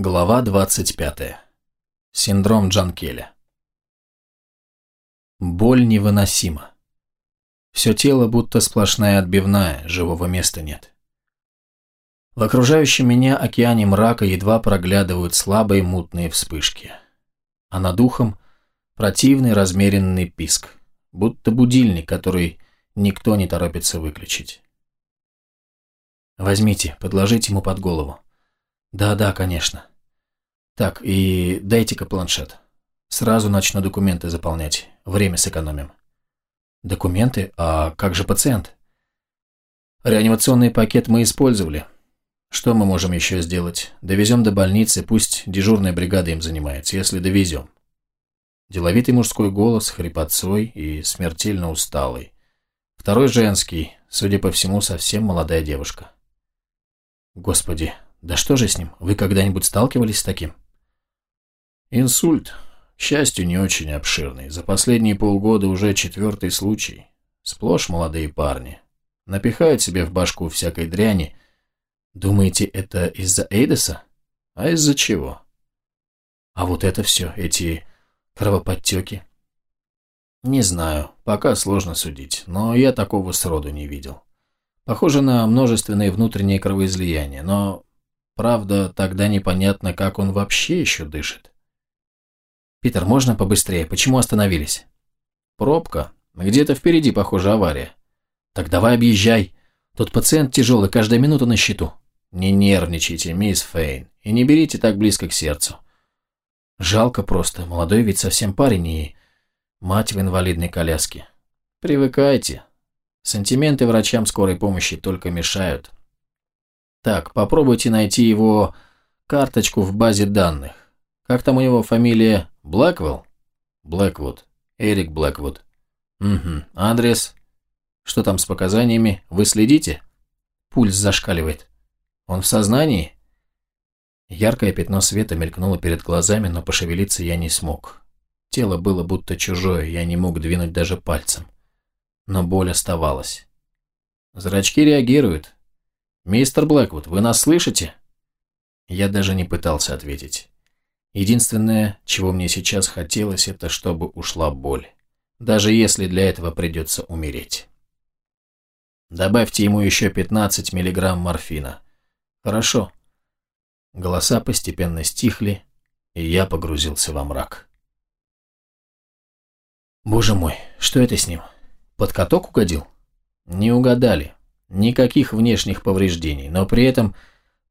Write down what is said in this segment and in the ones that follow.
Глава 25. Синдром Джанкеля. Боль невыносима. Все тело будто сплошная отбивная, живого места нет. В окружающем меня океане мрака едва проглядывают слабые мутные вспышки. А над ухом противный размеренный писк, будто будильник, который никто не торопится выключить. Возьмите, подложите ему под голову. Да-да, конечно. Так, и дайте-ка планшет. Сразу начну документы заполнять. Время сэкономим. Документы? А как же пациент? Реанимационный пакет мы использовали. Что мы можем еще сделать? Довезем до больницы, пусть дежурная бригада им занимается, если довезем. Деловитый мужской голос, хрипотцой и смертельно усталый. Второй женский, судя по всему, совсем молодая девушка. Господи, да что же с ним? Вы когда-нибудь сталкивались с таким? Инсульт. К счастью, не очень обширный. За последние полгода уже четвертый случай. Сплошь молодые парни. Напихают себе в башку всякой дряни. Думаете, это из-за Эйдеса? А из-за чего? А вот это все, эти кровоподтеки. Не знаю, пока сложно судить, но я такого сроду не видел. Похоже на множественные внутренние кровоизлияния, но, правда, тогда непонятно, как он вообще еще дышит. «Питер, можно побыстрее? Почему остановились?» «Пробка. Где-то впереди, похоже, авария». «Так давай объезжай. Тот пациент тяжелый, каждая минута на счету». «Не нервничайте, мисс Фейн, и не берите так близко к сердцу». «Жалко просто. Молодой ведь совсем парень и мать в инвалидной коляске». «Привыкайте. Сантименты врачам скорой помощи только мешают. Так, попробуйте найти его карточку в базе данных. Как там у него фамилия? Блэквелл? Блэквуд. Эрик Блэквуд. Угу. Адрес? Что там с показаниями? Вы следите? Пульс зашкаливает. Он в сознании? Яркое пятно света мелькнуло перед глазами, но пошевелиться я не смог. Тело было будто чужое, я не мог двинуть даже пальцем но боль оставалась. Зрачки реагируют. «Мистер Блэквуд, вы нас слышите?» Я даже не пытался ответить. Единственное, чего мне сейчас хотелось, это чтобы ушла боль. Даже если для этого придется умереть. Добавьте ему еще 15 миллиграмм морфина. Хорошо. Голоса постепенно стихли, и я погрузился во мрак. Боже мой, что это с ним? Под каток угодил? Не угадали. Никаких внешних повреждений, но при этом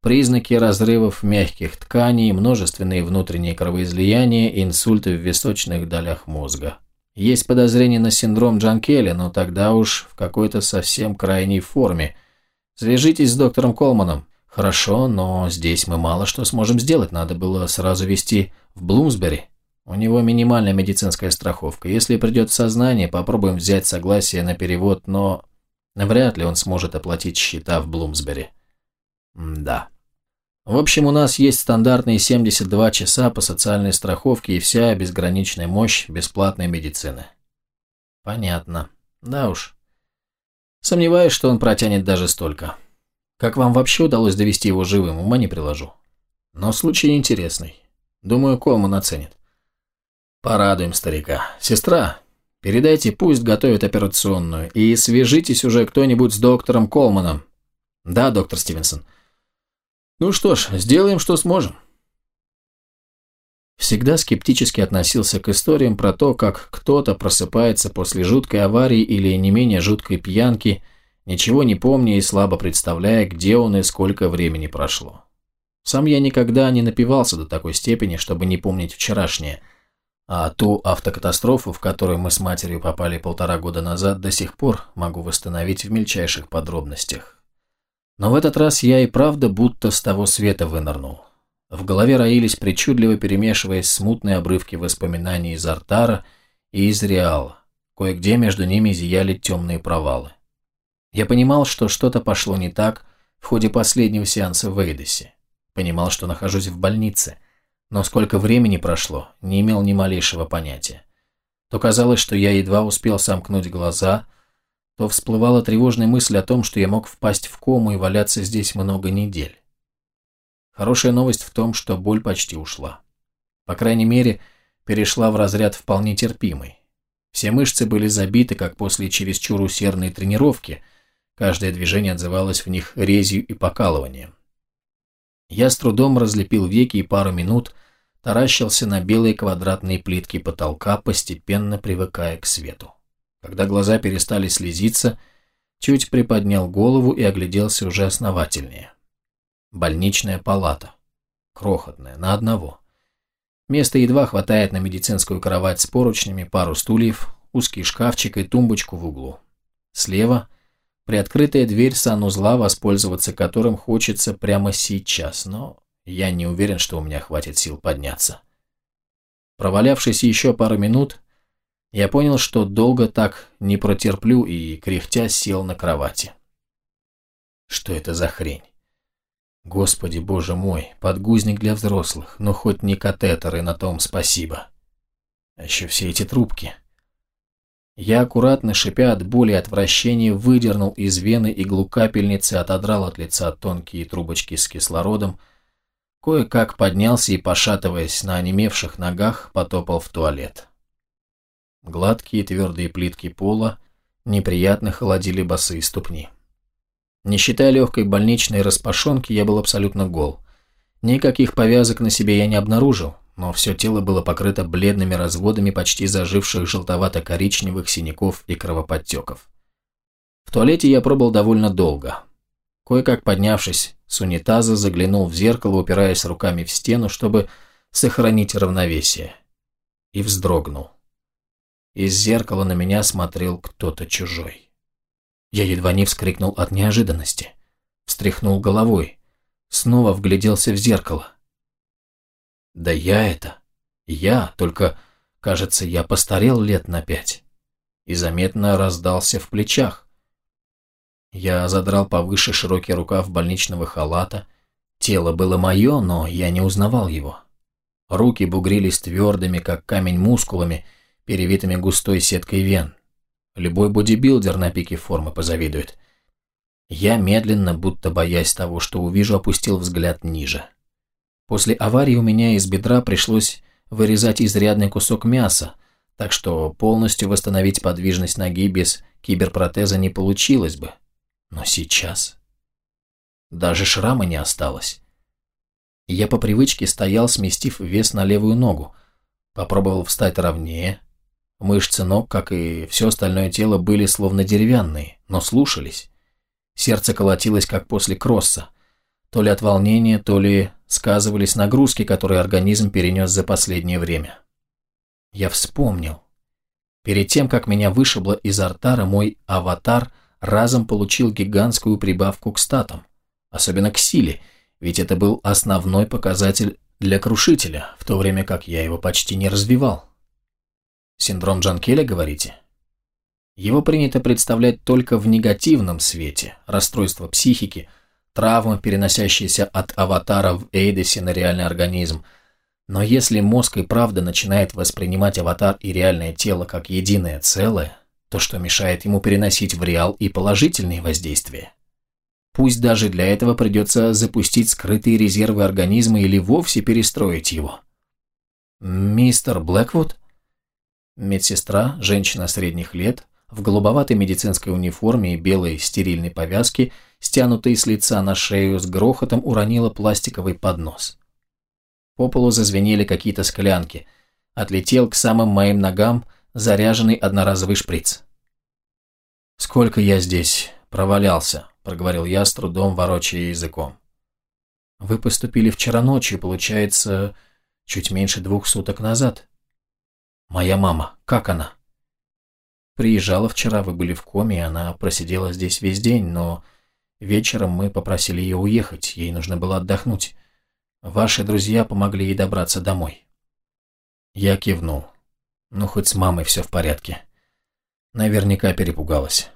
признаки разрывов мягких тканей, множественные внутренние кровоизлияния, инсульты в височных долях мозга. Есть подозрение на синдром Джанкеля, но тогда уж в какой-то совсем крайней форме. Свяжитесь с доктором Колманом. Хорошо, но здесь мы мало что сможем сделать, надо было сразу везти в Блумсбери. У него минимальная медицинская страховка. Если придет в сознание, попробуем взять согласие на перевод, но вряд ли он сможет оплатить счета в Блумсбери. М да. В общем, у нас есть стандартные 72 часа по социальной страховке и вся безграничная мощь бесплатной медицины. Понятно. Да уж. Сомневаюсь, что он протянет даже столько. Как вам вообще удалось довести его живым, ума не приложу. Но случай интересный. Думаю, Колман оценит. Порадуем старика. Сестра, передайте, пусть готовит операционную, и свяжитесь уже кто-нибудь с доктором Колманом. Да, доктор Стивенсон. Ну что ж, сделаем, что сможем. Всегда скептически относился к историям про то, как кто-то просыпается после жуткой аварии или не менее жуткой пьянки, ничего не помня и слабо представляя, где он и сколько времени прошло. Сам я никогда не напивался до такой степени, чтобы не помнить вчерашнее – а ту автокатастрофу, в которую мы с матерью попали полтора года назад, до сих пор могу восстановить в мельчайших подробностях. Но в этот раз я и правда будто с того света вынырнул. В голове роились причудливо перемешиваясь смутные обрывки воспоминаний из Артара и из Реала. Кое-где между ними зияли темные провалы. Я понимал, что что-то пошло не так в ходе последнего сеанса в Эйдесе. Понимал, что нахожусь в больнице – но сколько времени прошло, не имел ни малейшего понятия. То казалось, что я едва успел сомкнуть глаза, то всплывала тревожная мысль о том, что я мог впасть в кому и валяться здесь много недель. Хорошая новость в том, что боль почти ушла. По крайней мере, перешла в разряд вполне терпимый. Все мышцы были забиты, как после чересчур усердной тренировки. Каждое движение отзывалось в них резью и покалыванием. Я с трудом разлепил веки и пару минут таращился на белые квадратные плитки потолка, постепенно привыкая к свету. Когда глаза перестали слезиться, чуть приподнял голову и огляделся уже основательнее. Больничная палата. Крохотная, на одного. Места едва хватает на медицинскую кровать с поручнями, пару стульев, узкий шкафчик и тумбочку в углу. Слева – приоткрытая дверь санузла, воспользоваться которым хочется прямо сейчас, но я не уверен, что у меня хватит сил подняться. Провалявшись еще пару минут, я понял, что долго так не протерплю и, кряхтя, сел на кровати. Что это за хрень? Господи, боже мой, подгузник для взрослых, но хоть не катетер, и на том спасибо. А еще все эти трубки. Я аккуратно, шипя от боли и отвращения, выдернул из вены иглу капельницы, отодрал от лица тонкие трубочки с кислородом, кое-как поднялся и, пошатываясь на онемевших ногах, потопал в туалет. Гладкие твердые плитки пола неприятно холодили босые ступни. Не считая легкой больничной распашонки, я был абсолютно гол. Никаких повязок на себе я не обнаружил, но все тело было покрыто бледными разводами почти заживших желтовато-коричневых синяков и кровоподтеков. В туалете я пробыл довольно долго. Кое-как поднявшись с унитаза, заглянул в зеркало, упираясь руками в стену, чтобы сохранить равновесие. И вздрогнул. Из зеркала на меня смотрел кто-то чужой. Я едва не вскрикнул от неожиданности. Встряхнул головой. Снова вгляделся в зеркало. Да я это. Я, только, кажется, я постарел лет на пять. И заметно раздался в плечах. Я задрал повыше широкий рукав больничного халата. Тело было мое, но я не узнавал его. Руки бугрились твердыми, как камень мускулами, перевитыми густой сеткой вен. Любой бодибилдер на пике формы позавидует. Я медленно, будто боясь того, что увижу, опустил взгляд ниже. После аварии у меня из бедра пришлось вырезать изрядный кусок мяса, так что полностью восстановить подвижность ноги без киберпротеза не получилось бы. Но сейчас... Даже шрама не осталось. Я по привычке стоял, сместив вес на левую ногу. Попробовал встать ровнее, Мышцы ног, как и все остальное тело, были словно деревянные, но слушались. Сердце колотилось, как после кросса. То ли от волнения, то ли сказывались нагрузки, которые организм перенес за последнее время. Я вспомнил. Перед тем, как меня вышибло из артара, мой аватар разом получил гигантскую прибавку к статам, особенно к силе, ведь это был основной показатель для крушителя, в то время как я его почти не развивал. Синдром Джанкеля, говорите? Его принято представлять только в негативном свете, расстройство психики, травмы, переносящиеся от аватара в Эйдесе на реальный организм. Но если мозг и правда начинает воспринимать аватар и реальное тело как единое целое, то что мешает ему переносить в реал и положительные воздействия? Пусть даже для этого придется запустить скрытые резервы организма или вовсе перестроить его. «Мистер Блэквуд?» Медсестра, женщина средних лет, в голубоватой медицинской униформе и белой стерильной повязке, стянутой с лица на шею, с грохотом уронила пластиковый поднос. По полу зазвенели какие-то склянки. Отлетел к самым моим ногам заряженный одноразовый шприц. «Сколько я здесь провалялся», – проговорил я с трудом, ворочая языком. «Вы поступили вчера ночью, получается, чуть меньше двух суток назад». Моя мама, как она? Приезжала вчера, вы были в коме, она просидела здесь весь день, но вечером мы попросили ее уехать, ей нужно было отдохнуть. Ваши друзья помогли ей добраться домой. Я кивнул. Ну, хоть с мамой все в порядке. Наверняка перепугалась.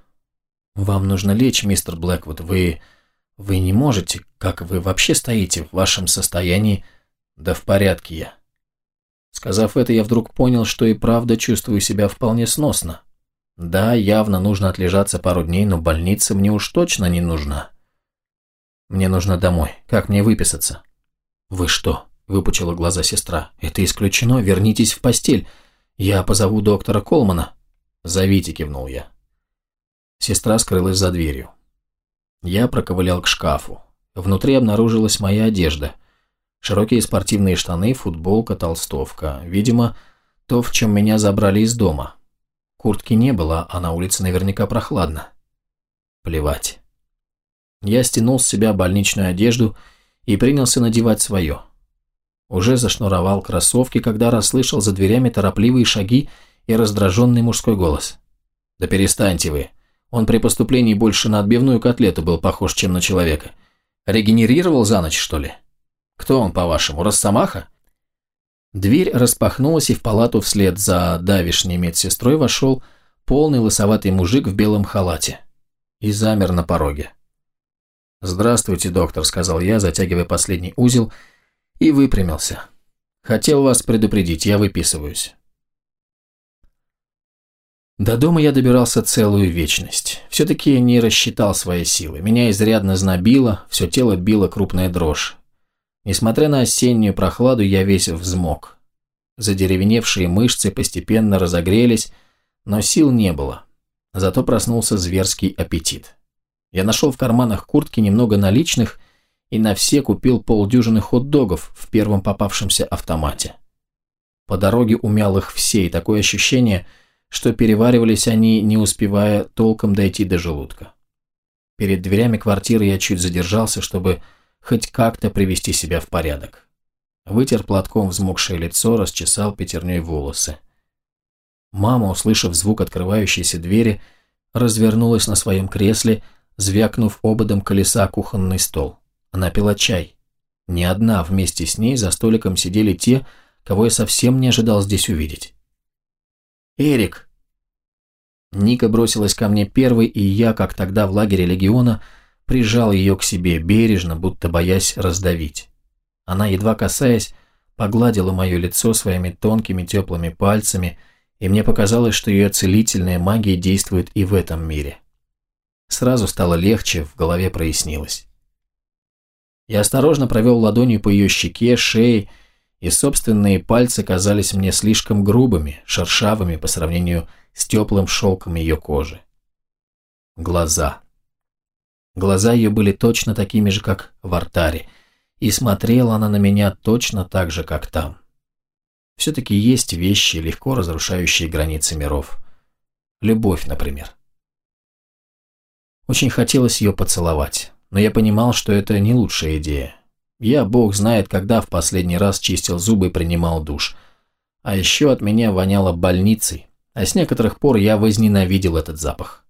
Вам нужно лечь, мистер Блэквуд, вы... Вы не можете, как вы вообще стоите в вашем состоянии? Да в порядке я. Сказав это, я вдруг понял, что и правда чувствую себя вполне сносно. Да, явно нужно отлежаться пару дней, но больница мне уж точно не нужна. Мне нужно домой. Как мне выписаться? «Вы что?» – выпучила глаза сестра. «Это исключено. Вернитесь в постель. Я позову доктора Колмана». «Зовите», – кивнул я. Сестра скрылась за дверью. Я проковылял к шкафу. Внутри обнаружилась моя одежда. Широкие спортивные штаны, футболка, толстовка. Видимо, то, в чем меня забрали из дома. Куртки не было, а на улице наверняка прохладно. Плевать. Я стянул с себя больничную одежду и принялся надевать свое. Уже зашнуровал кроссовки, когда расслышал за дверями торопливые шаги и раздраженный мужской голос. «Да перестаньте вы. Он при поступлении больше на отбивную котлету был похож, чем на человека. Регенерировал за ночь, что ли? Кто он, по-вашему, Росомаха?» Дверь распахнулась, и в палату вслед за давишней медсестрой вошел полный лысоватый мужик в белом халате и замер на пороге. «Здравствуйте, доктор», — сказал я, затягивая последний узел, и выпрямился. «Хотел вас предупредить, я выписываюсь». До дома я добирался целую вечность. Все-таки не рассчитал свои силы. Меня изрядно знобило, все тело било крупная дрожь. Несмотря на осеннюю прохладу, я весь взмок. Задеревеневшие мышцы постепенно разогрелись, но сил не было. Зато проснулся зверский аппетит. Я нашел в карманах куртки немного наличных и на все купил полдюжины хот-догов в первом попавшемся автомате. По дороге умял их все, и такое ощущение, что переваривались они, не успевая толком дойти до желудка. Перед дверями квартиры я чуть задержался, чтобы хоть как-то привести себя в порядок. Вытер платком взмокшее лицо, расчесал пятерней волосы. Мама, услышав звук открывающейся двери, развернулась на своем кресле, звякнув ободом колеса кухонный стол. Она пила чай. Не одна, вместе с ней за столиком сидели те, кого я совсем не ожидал здесь увидеть. «Эрик!» Ника бросилась ко мне первой, и я, как тогда в лагере легиона, прижал ее к себе бережно, будто боясь раздавить. Она, едва касаясь, погладила мое лицо своими тонкими теплыми пальцами, и мне показалось, что ее целительная магия действует и в этом мире. Сразу стало легче, в голове прояснилось. Я осторожно провел ладонью по ее щеке, шее, и собственные пальцы казались мне слишком грубыми, шершавыми по сравнению с теплым шелком ее кожи. Глаза. Глаза ее были точно такими же, как в артаре, и смотрела она на меня точно так же, как там. Все-таки есть вещи, легко разрушающие границы миров. Любовь, например. Очень хотелось ее поцеловать, но я понимал, что это не лучшая идея. Я, бог знает, когда в последний раз чистил зубы и принимал душ. А еще от меня воняло больницей, а с некоторых пор я возненавидел этот запах.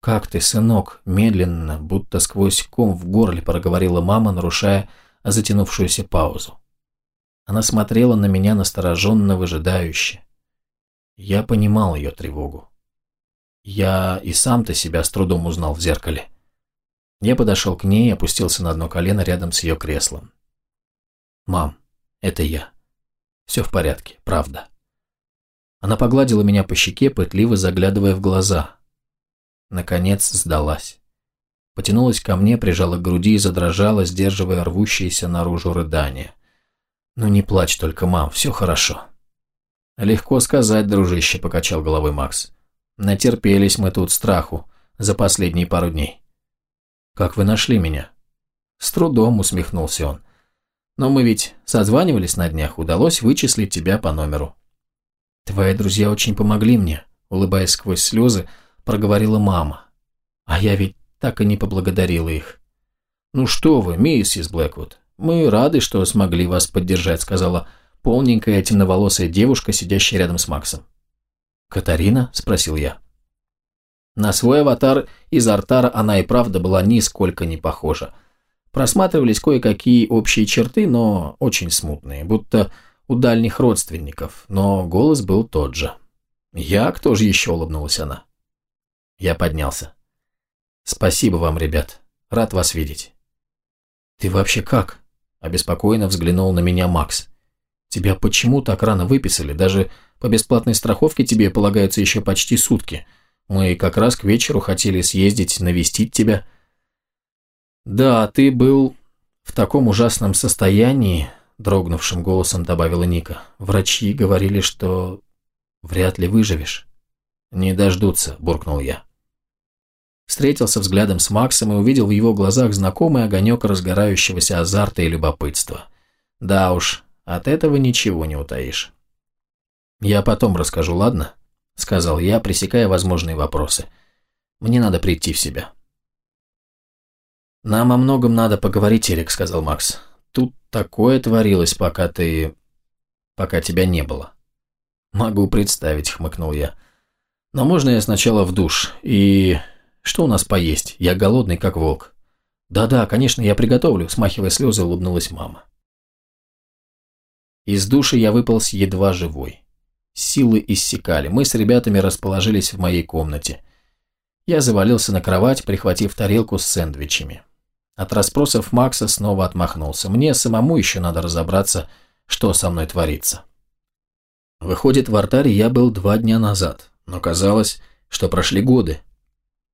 «Как ты, сынок?» – медленно, будто сквозь ком в горле проговорила мама, нарушая затянувшуюся паузу. Она смотрела на меня настороженно, выжидающе. Я понимал ее тревогу. Я и сам-то себя с трудом узнал в зеркале. Я подошел к ней и опустился на одно колено рядом с ее креслом. «Мам, это я. Все в порядке, правда». Она погладила меня по щеке, пытливо заглядывая в глаза. Наконец сдалась. Потянулась ко мне, прижала к груди и задрожала, сдерживая рвущиеся наружу рыдания. «Ну не плачь только, мам, все хорошо». «Легко сказать, дружище», — покачал головой Макс. Натерпелись мы тут страху за последние пару дней. Как вы нашли меня? С трудом усмехнулся он. Но мы ведь созванивались на днях, удалось вычислить тебя по номеру. Твои друзья очень помогли мне, улыбаясь сквозь слезы, проговорила мама. А я ведь так и не поблагодарила их. «Ну что вы, миссис Блэквуд, мы рады, что смогли вас поддержать», сказала полненькая темноволосая девушка, сидящая рядом с Максом. «Катарина?» – спросил я. На свой аватар из Артара она и правда была нисколько не похожа. Просматривались кое-какие общие черты, но очень смутные, будто у дальних родственников, но голос был тот же. «Я? Кто же еще?» – улыбнулась она. Я поднялся. «Спасибо вам, ребят. Рад вас видеть». «Ты вообще как?» – обеспокоенно взглянул на меня Макс. «Тебя почему так рано выписали? Даже по бесплатной страховке тебе полагаются еще почти сутки. Мы как раз к вечеру хотели съездить навестить тебя». «Да, ты был В таком ужасном состоянии, дрогнувшим голосом добавила Ника, врачи говорили, что вряд ли выживешь. Не дождутся, буркнул я. Встретился взглядом с Максом и увидел в его глазах знакомый огонек разгорающегося азарта и любопытства. Да уж, от этого ничего не утаишь. «Я потом расскажу, ладно?» – сказал я, пресекая возможные вопросы. «Мне надо прийти в себя». «Нам о многом надо поговорить, Эрик», — сказал Макс. «Тут такое творилось, пока ты... пока тебя не было». «Могу представить», — хмыкнул я. «Но можно я сначала в душ? И... что у нас поесть? Я голодный, как волк». «Да-да, конечно, я приготовлю», — смахивая слезы, улыбнулась мама. Из души я выполз едва живой. Силы иссякали. Мы с ребятами расположились в моей комнате. Я завалился на кровать, прихватив тарелку с сэндвичами. От расспросов Макса снова отмахнулся. Мне самому еще надо разобраться, что со мной творится. Выходит, в артаре я был два дня назад, но казалось, что прошли годы.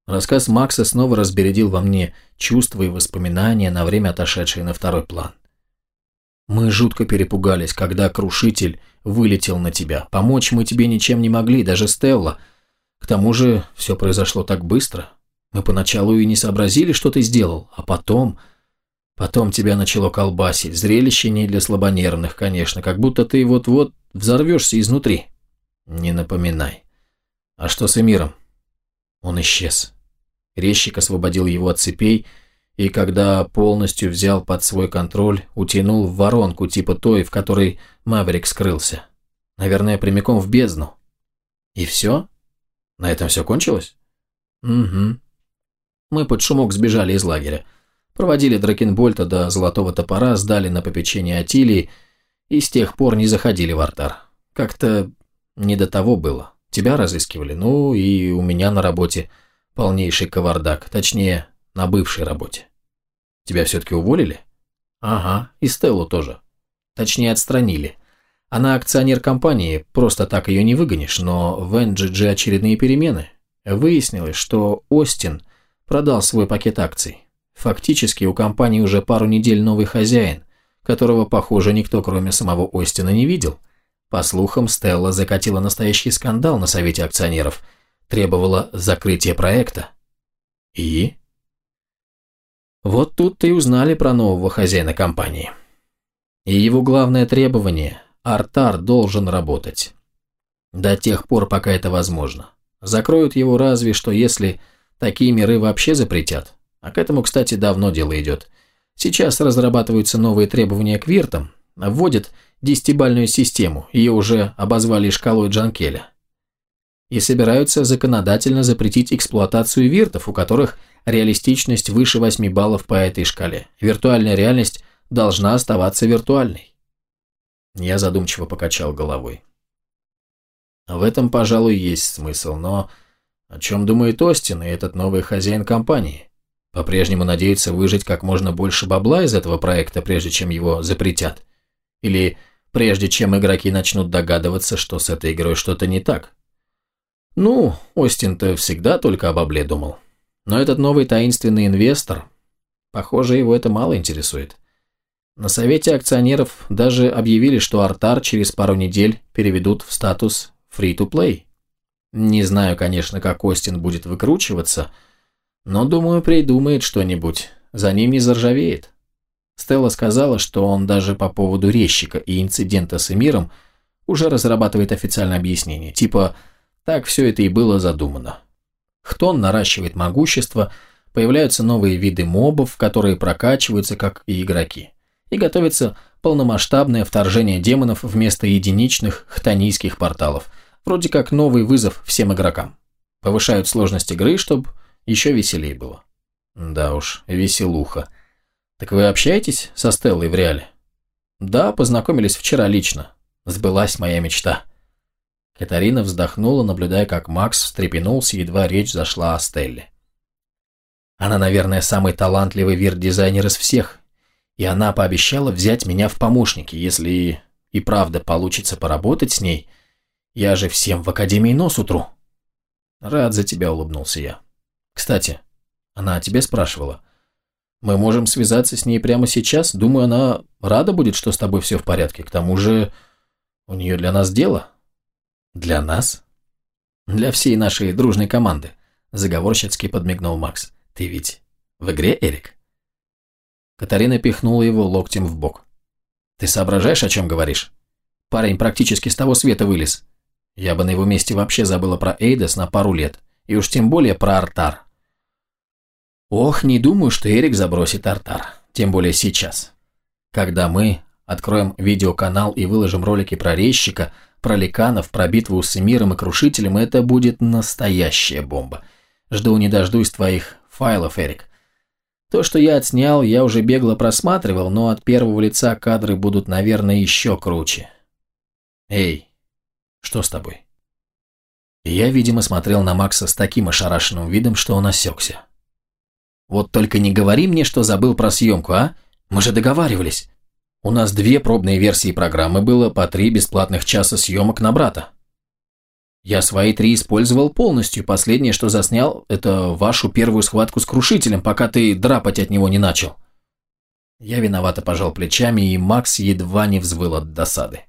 Рассказ Макса снова разбередил во мне чувства и воспоминания, на время отошедшие на второй план. Мы жутко перепугались, когда крушитель вылетел на тебя. Помочь мы тебе ничем не могли, даже Стелла. К тому же все произошло так быстро. Мы поначалу и не сообразили, что ты сделал, а потом... Потом тебя начало колбасить. Зрелище не для слабонервных, конечно, как будто ты вот-вот взорвешься изнутри. Не напоминай. А что с Эмиром? Он исчез. Резчик освободил его от цепей, и когда полностью взял под свой контроль, утянул в воронку типа той, в которой Маверик скрылся. Наверное, прямиком в бездну. И все? На этом все кончилось? Угу. Мы под шумок сбежали из лагеря. Проводили Дракенбольта до Золотого Топора, сдали на попечение Атилии и с тех пор не заходили в артар. Как-то не до того было. Тебя разыскивали, ну и у меня на работе полнейший кавардак, точнее, на бывшей работе. Тебя все-таки уволили? Ага, и Стеллу тоже. Точнее, отстранили. Она акционер компании, просто так ее не выгонишь, но в NGG очередные перемены. Выяснилось, что Остин – продал свой пакет акций. Фактически у компании уже пару недель новый хозяин, которого, похоже, никто кроме самого Остина не видел. По слухам, Стелла закатила настоящий скандал на совете акционеров, требовала закрытия проекта. И? Вот тут-то и узнали про нового хозяина компании. И его главное требование – Артар должен работать. До тех пор, пока это возможно. Закроют его разве что если Такие миры вообще запретят. А к этому, кстати, давно дело идет. Сейчас разрабатываются новые требования к виртам, вводят десятибальную систему, ее уже обозвали шкалой Джанкеля. И собираются законодательно запретить эксплуатацию виртов, у которых реалистичность выше 8 баллов по этой шкале. Виртуальная реальность должна оставаться виртуальной. Я задумчиво покачал головой. В этом, пожалуй, есть смысл, но о чем думает Остин и этот новый хозяин компании? По-прежнему надеется выжить как можно больше бабла из этого проекта, прежде чем его запретят? Или прежде чем игроки начнут догадываться, что с этой игрой что-то не так? Ну, Остин-то всегда только о бабле думал. Но этот новый таинственный инвестор, похоже, его это мало интересует. На совете акционеров даже объявили, что Артар через пару недель переведут в статус free-to-play. Не знаю, конечно, как Остин будет выкручиваться, но, думаю, придумает что-нибудь. За ним не заржавеет. Стелла сказала, что он даже по поводу резчика и инцидента с Эмиром уже разрабатывает официальное объяснение, типа «так все это и было задумано». Хтон наращивает могущество, появляются новые виды мобов, которые прокачиваются, как и игроки. И готовится полномасштабное вторжение демонов вместо единичных хтонийских порталов – Вроде как новый вызов всем игрокам. Повышают сложность игры, чтобы еще веселее было. Да уж, веселуха. Так вы общаетесь со Стеллой в реале? Да, познакомились вчера лично. Сбылась моя мечта. Катарина вздохнула, наблюдая, как Макс встрепенулся, едва речь зашла о Стелле. Она, наверное, самый талантливый вирт-дизайнер из всех, и она пообещала взять меня в помощники, если и правда получится поработать с ней – я же всем в академии нос утру. Рад за тебя, улыбнулся я. Кстати, она о тебе спрашивала. Мы можем связаться с ней прямо сейчас. Думаю, она рада будет, что с тобой все в порядке. К тому же у нее для нас дело. Для нас? Для всей нашей дружной команды. Заговорщицки подмигнул Макс. Ты ведь в игре, Эрик? Катарина пихнула его локтем в бок. Ты соображаешь, о чем говоришь? Парень практически с того света вылез. Я бы на его месте вообще забыла про Эйдес на пару лет. И уж тем более про Артар. Ох, не думаю, что Эрик забросит Артар. Тем более сейчас. Когда мы откроем видеоканал и выложим ролики про резчика, про ликанов, про битву с Эмиром и Крушителем, это будет настоящая бомба. Жду не дождусь твоих файлов, Эрик. То, что я отснял, я уже бегло просматривал, но от первого лица кадры будут, наверное, еще круче. Эй, что с тобой? Я, видимо, смотрел на Макса с таким ошарашенным видом, что он осекся. Вот только не говори мне, что забыл про съемку, а? Мы же договаривались. У нас две пробные версии программы было по три бесплатных часа съемок на брата. Я свои три использовал полностью. Последнее, что заснял, это вашу первую схватку с крушителем, пока ты драпать от него не начал. Я виновато пожал плечами, и Макс едва не взвыл от досады.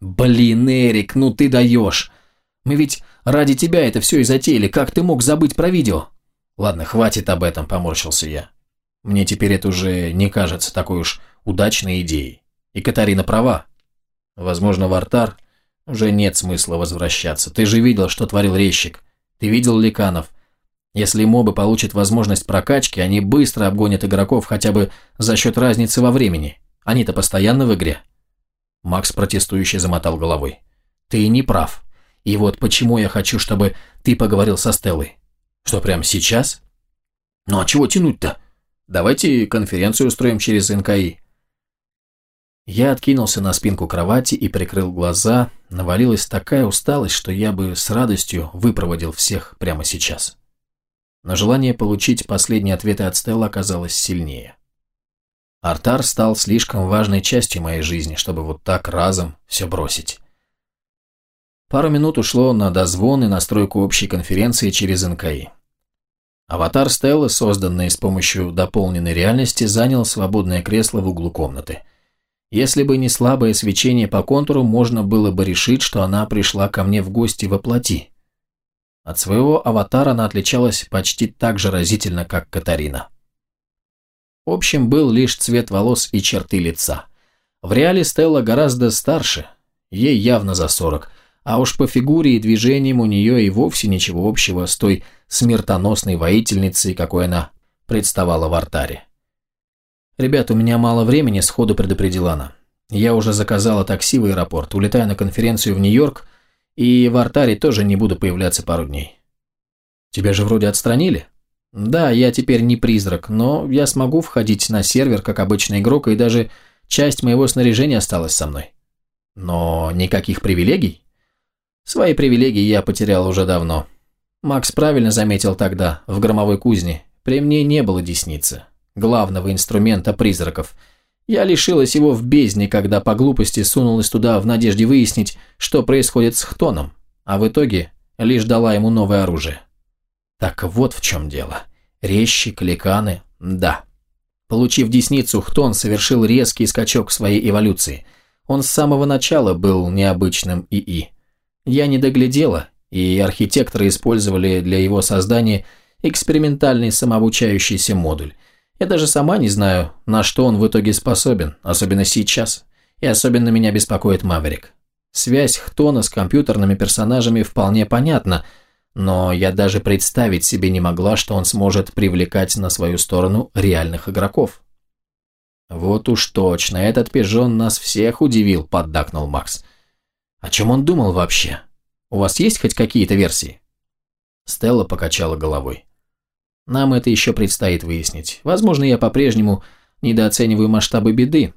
«Блин, Эрик, ну ты даешь! Мы ведь ради тебя это все и затеяли, как ты мог забыть про видео?» Ладно, хватит об этом, поморщился я. Мне теперь это уже не кажется такой уж удачной идеей. И Катарина права. Возможно, в Артар уже нет смысла возвращаться. Ты же видел, что творил резчик. Ты видел ликанов. Если мобы получат возможность прокачки, они быстро обгонят игроков хотя бы за счет разницы во времени. Они-то постоянно в игре. Макс протестующе замотал головой. Ты не прав. И вот почему я хочу, чтобы ты поговорил со Стеллой. Что, прямо сейчас? Ну а чего тянуть-то? Давайте конференцию устроим через НКИ. Я откинулся на спинку кровати и прикрыл глаза. Навалилась такая усталость, что я бы с радостью выпроводил всех прямо сейчас. Но желание получить последние ответы от Стелла оказалось сильнее. Артар стал слишком важной частью моей жизни, чтобы вот так разом все бросить. Пару минут ушло на дозвон и настройку общей конференции через НКИ. Аватар Стелла, созданный с помощью дополненной реальности, занял свободное кресло в углу комнаты. Если бы не слабое свечение по контуру, можно было бы решить, что она пришла ко мне в гости во плоти. От своего аватара она отличалась почти так же разительно, как Катарина. В общем, был лишь цвет волос и черты лица. В реале Стелла гораздо старше, ей явно за сорок – а уж по фигуре и движениям у нее и вовсе ничего общего с той смертоносной воительницей, какой она представала в артаре. «Ребят, у меня мало времени», – сходу предупредила она. «Я уже заказала такси в аэропорт, улетаю на конференцию в Нью-Йорк, и в артаре тоже не буду появляться пару дней». «Тебя же вроде отстранили?» «Да, я теперь не призрак, но я смогу входить на сервер, как обычный игрок, и даже часть моего снаряжения осталась со мной». «Но никаких привилегий?» Свои привилегии я потерял уже давно. Макс правильно заметил тогда, в громовой кузне, при мне не было десницы, главного инструмента призраков. Я лишилась его в бездне, когда по глупости сунулась туда в надежде выяснить, что происходит с Хтоном, а в итоге лишь дала ему новое оружие. Так вот в чем дело. Резчи, кликаны, да. Получив десницу, Хтон совершил резкий скачок своей эволюции. Он с самого начала был необычным ИИ. Я не доглядела, и архитекторы использовали для его создания экспериментальный самообучающийся модуль. Я даже сама не знаю, на что он в итоге способен, особенно сейчас. И особенно меня беспокоит Маверик. Связь Хтона с компьютерными персонажами вполне понятна, но я даже представить себе не могла, что он сможет привлекать на свою сторону реальных игроков. «Вот уж точно, этот пижон нас всех удивил», – поддакнул Макс. О чем он думал вообще? У вас есть хоть какие-то версии? Стелла покачала головой. Нам это еще предстоит выяснить. Возможно, я по-прежнему недооцениваю масштабы беды.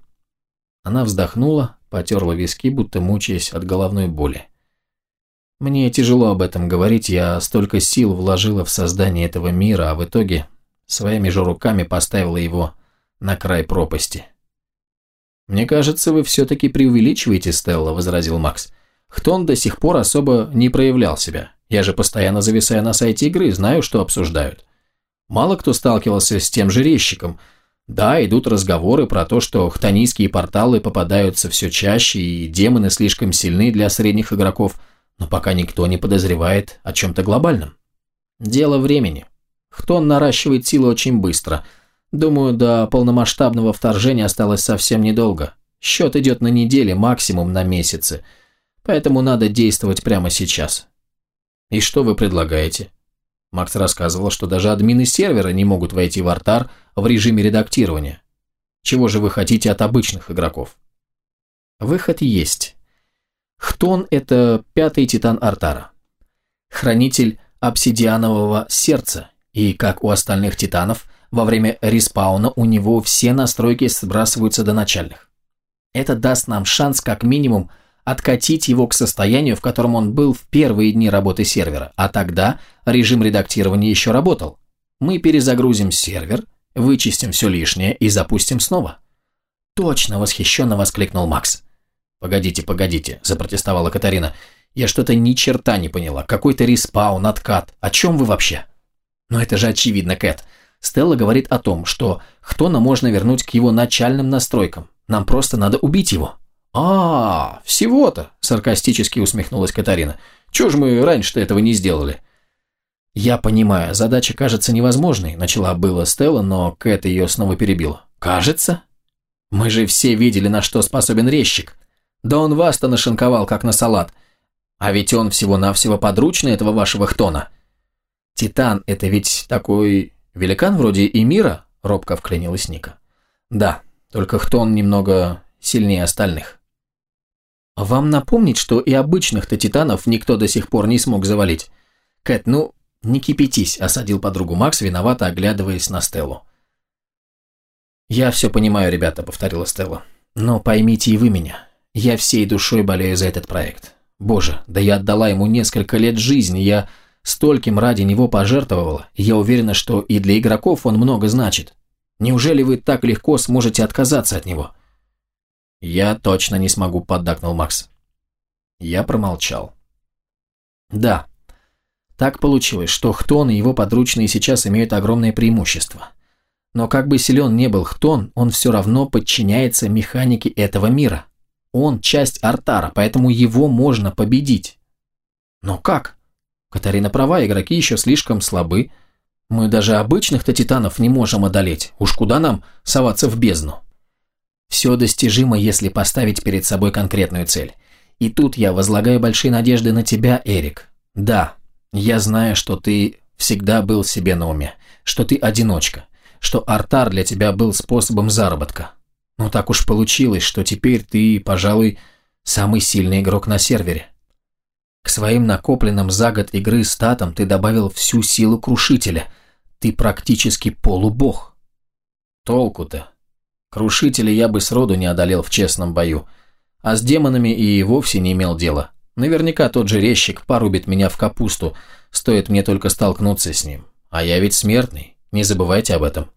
Она вздохнула, потерла виски, будто мучаясь от головной боли. Мне тяжело об этом говорить, я столько сил вложила в создание этого мира, а в итоге своими же руками поставила его на край пропасти. «Мне кажется, вы все-таки преувеличиваете, Стелла», – возразил Макс. Хтон до сих пор особо не проявлял себя. Я же постоянно зависаю на сайте игры, знаю, что обсуждают. Мало кто сталкивался с тем же резчиком. Да, идут разговоры про то, что хтонийские порталы попадаются все чаще, и демоны слишком сильны для средних игроков, но пока никто не подозревает о чем-то глобальном. Дело времени. Хтон наращивает силы очень быстро. Думаю, до полномасштабного вторжения осталось совсем недолго. Счет идет на недели, максимум на месяцы. Поэтому надо действовать прямо сейчас. И что вы предлагаете? Макс рассказывал, что даже админы сервера не могут войти в артар в режиме редактирования. Чего же вы хотите от обычных игроков? Выход есть. Хтон – это пятый титан артара. Хранитель обсидианового сердца, и, как у остальных титанов, во время респауна у него все настройки сбрасываются до начальных. Это даст нам шанс как минимум откатить его к состоянию, в котором он был в первые дни работы сервера, а тогда режим редактирования еще работал. Мы перезагрузим сервер, вычистим все лишнее и запустим снова. Точно, восхищенно воскликнул Макс. Погодите, погодите, запротестовала Катарина. Я что-то ни черта не поняла. Какой-то респаун, откат. О чем вы вообще? Но это же очевидно, Кэт. Стелла говорит о том, что Хтона можно вернуть к его начальным настройкам. Нам просто надо убить его. «А, всего-то!» – саркастически усмехнулась Катарина. «Чего же мы раньше-то этого не сделали?» «Я понимаю, задача кажется невозможной», – начала было Стелла, но Кэт ее снова перебила. «Кажется? Мы же все видели, на что способен резчик. Да он вас-то нашинковал, как на салат. А ведь он всего-навсего подручный этого вашего Хтона». «Титан – это ведь такой великан вроде Эмира?» – робко вклинилась Ника. «Да, только Хтон немного сильнее остальных». Вам напомнить, что и обычных-то титанов никто до сих пор не смог завалить. Кэт, ну, не кипятись, осадил подругу Макс, виновато оглядываясь на Стеллу. «Я все понимаю, ребята», — повторила Стелла. «Но поймите и вы меня. Я всей душой болею за этот проект. Боже, да я отдала ему несколько лет жизни, я стольким ради него пожертвовала, я уверена, что и для игроков он много значит. Неужели вы так легко сможете отказаться от него?» «Я точно не смогу», – поддакнул Макс. Я промолчал. «Да, так получилось, что Хтон и его подручные сейчас имеют огромное преимущество. Но как бы силен не был Хтон, он все равно подчиняется механике этого мира. Он часть Артара, поэтому его можно победить. Но как? Катарина права, игроки еще слишком слабы. Мы даже обычных-то титанов не можем одолеть. Уж куда нам соваться в бездну? Все достижимо, если поставить перед собой конкретную цель. И тут я возлагаю большие надежды на тебя, Эрик. Да, я знаю, что ты всегда был себе на уме, что ты одиночка, что артар для тебя был способом заработка. Но так уж получилось, что теперь ты, пожалуй, самый сильный игрок на сервере. К своим накопленным за год игры статам ты добавил всю силу крушителя. Ты практически полубог. Толку-то? Крушителя я бы сроду не одолел в честном бою. А с демонами и вовсе не имел дела. Наверняка тот же резчик порубит меня в капусту, стоит мне только столкнуться с ним. А я ведь смертный, не забывайте об этом.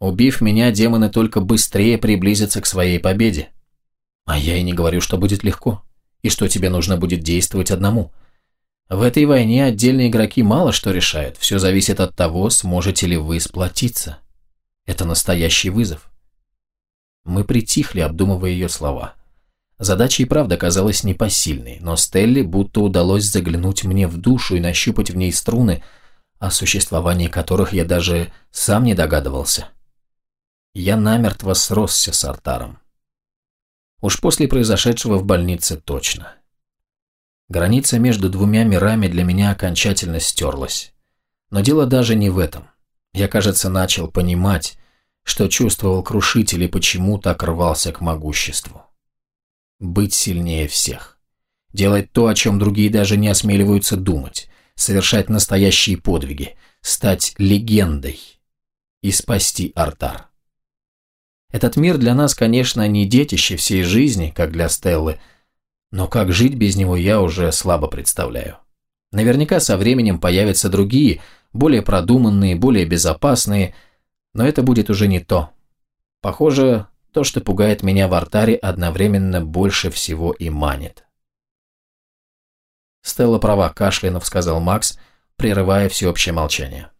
Убив меня, демоны только быстрее приблизятся к своей победе. А я и не говорю, что будет легко, и что тебе нужно будет действовать одному. В этой войне отдельные игроки мало что решают, все зависит от того, сможете ли вы сплотиться. Это настоящий вызов. Мы притихли, обдумывая ее слова. Задача и правда казалась непосильной, но Стелле будто удалось заглянуть мне в душу и нащупать в ней струны, о существовании которых я даже сам не догадывался. Я намертво сросся с Артаром. Уж после произошедшего в больнице точно. Граница между двумя мирами для меня окончательно стерлась. Но дело даже не в этом. Я, кажется, начал понимать, что чувствовал крушитель и почему так рвался к могуществу. Быть сильнее всех. Делать то, о чем другие даже не осмеливаются думать. Совершать настоящие подвиги. Стать легендой. И спасти Артар. Этот мир для нас, конечно, не детище всей жизни, как для Стеллы, но как жить без него я уже слабо представляю. Наверняка со временем появятся другие, более продуманные, более безопасные, но это будет уже не то. Похоже, то, что пугает меня в артаре, одновременно больше всего и манит. Стелла права, кашлянув сказал Макс, прерывая всеобщее молчание.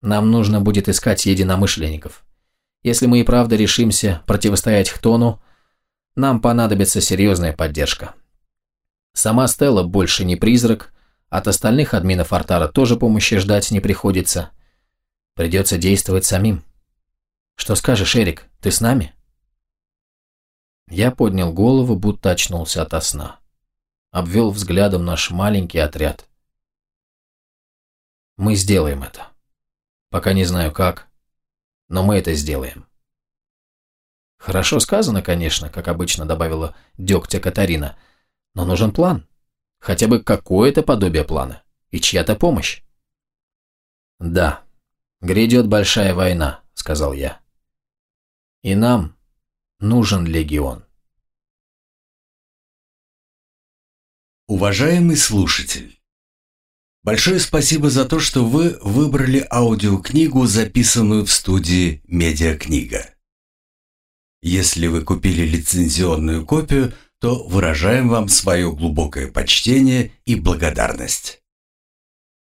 Нам нужно будет искать единомышленников. Если мы и правда решимся противостоять Хтону, нам понадобится серьезная поддержка. Сама Стелла больше не призрак, от остальных админов Артара тоже помощи ждать не приходится. Придется действовать самим. Что скажешь, Эрик, ты с нами? Я поднял голову, будто очнулся ото сна. Обвел взглядом наш маленький отряд. Мы сделаем это. Пока не знаю как, но мы это сделаем. Хорошо сказано, конечно, как обычно добавила дегтя Катарина, но нужен план. Хотя бы какое-то подобие плана. И чья-то помощь. Да, грядет большая война, сказал я. И нам нужен легион. Уважаемый слушатель, большое спасибо за то, что вы выбрали аудиокнигу, записанную в студии «Медиакнига». Если вы купили лицензионную копию, то выражаем вам свое глубокое почтение и благодарность.